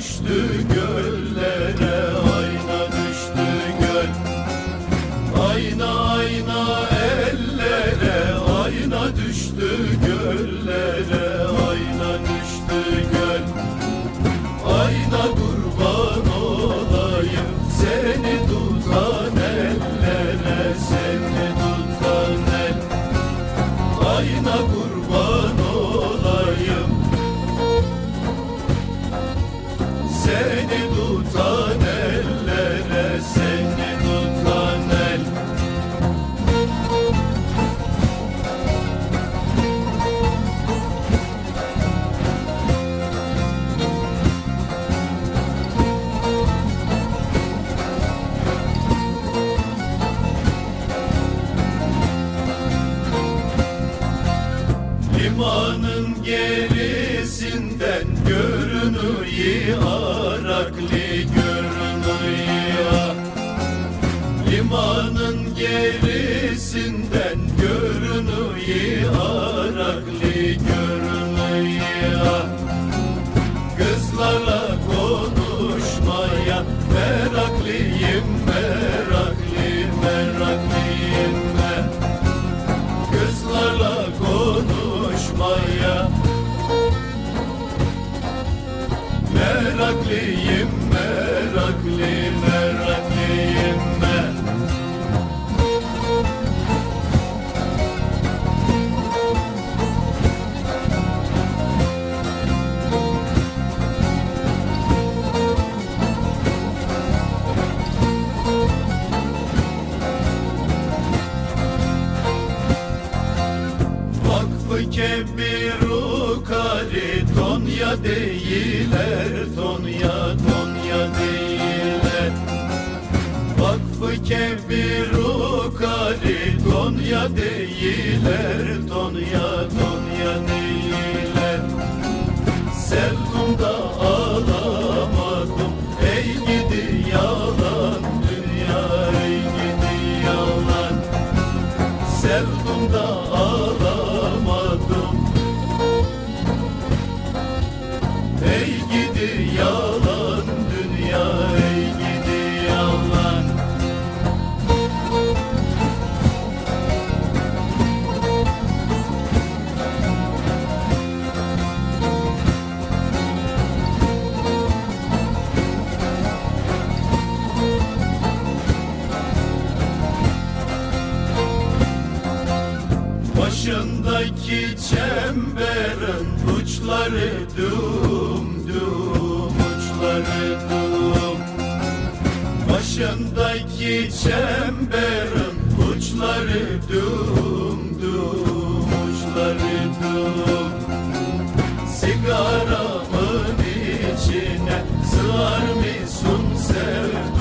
Düştü göllere Ayna düştü göl. Ayna ayna ellere Ayna düştü göllere Ayna düştü göl. Ayna kurban olayım Seni tutan ellere Seni tutan el. Ayna kurban olayım Seni tutan ellere Seni tutan el. Limanın gerisinden görünüyor Arakli görünüyor. Limanın gerisinden görünüyor. Arakli görünüyor. Kızlarla konuşmaya meraklıyım meraklı meraklıyım ben. Kızlarla konuşmaya Meraklıyım Kebiru kari Tonya değiller Tonya Tonya değiller. Vakfı kebiru kari Tonya değiller Tonya Tonya gidi Başındaki çemberin uçları dum dum uçları dum. Başındaki çemberin uçları dum dum uçları dum. Sigaramın içine sığar mısın sevdum